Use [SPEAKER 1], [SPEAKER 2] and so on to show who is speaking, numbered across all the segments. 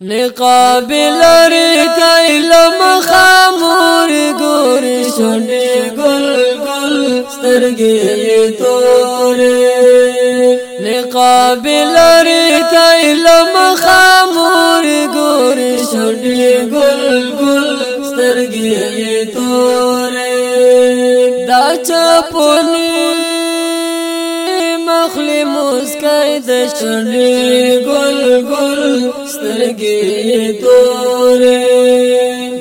[SPEAKER 1] نقاب لري تایل مخامور ګور شونډې ګل ګل سترګې تورې نقاب لري تایل مخامور ګور شونډې ګل ګل سترګې تورې دا چپونی مخلي مسکې د شونډې ګل سترګې تورې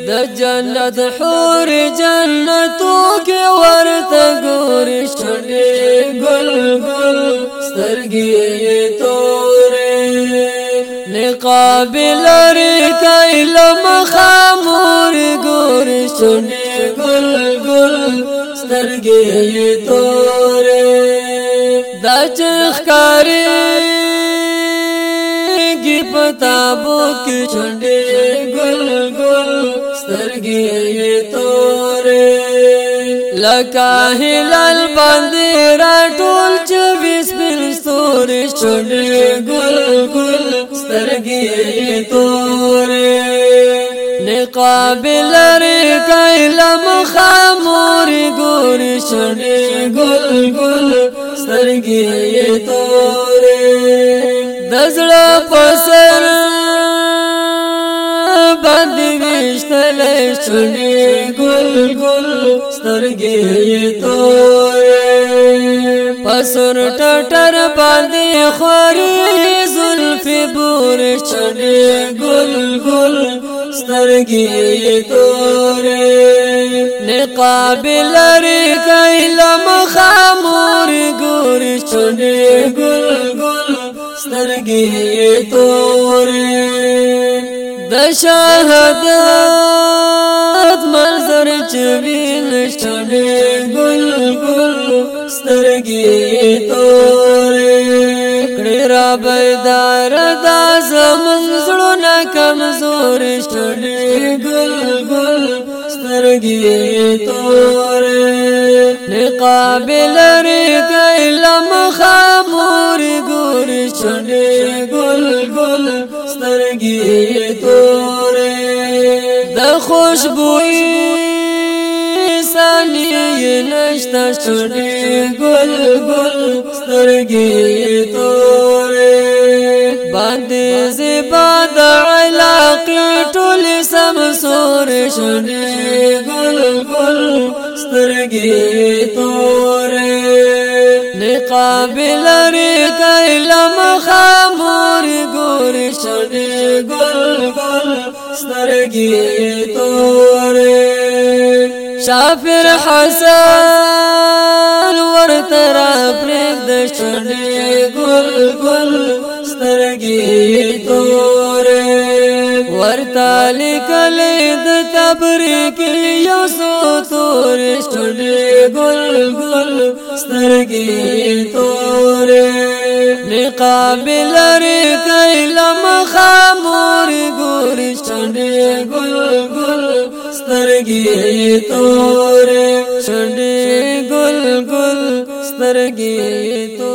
[SPEAKER 1] د جنت حور جنتو کې ورته ګورې شړې ګل ګل سترګې تورې نقاب لري تل مخامور ګورې شړې ګل ګل سترګې تورې د چخ کار کتابو کې چنډې ګل ګل سترګې یې تورې لکه هلال باندې راټول چې ویس بل ستورې چنډې ګل ګل سترګې یې تورې نقاب لري کایله مخاموري ګوري چنډې ګل ګل سترګې یې تورې زړه پسر باندې وشتل شونې ګل ګل سترګې تورې پسر ټټر باندې خوري زلفې بور چړې ګل ګل سترګې تورې نقاب لري کایلم خامور ګور چړې ګل سترګې تورې د شهادت منظر چوین شړې ګل ګل سترګې تورې کړې را بیدار دا زمون زړونه کمزور شړې ګل ګل سترګي تور نقاب لري کای لمخه مور ګور چنه ګل ګل سترګي تور د خوشبوئی سانی نشتا چڑی گل گل سترگی توری باندی زی سور شنه گل گل سترګي تورې نقاب لري کلم خامور ګور شنه گل گل سترګي تورې شافر حسن ورته را پرېږد شنه گل گل تور ورتا لیکل د تبریک یو سو تور شډې ګل ګل سترګې تور نقابل لري کلم خامور ګور شډې ګل ګل سترګې تور شډې ګل ګل سترګې تور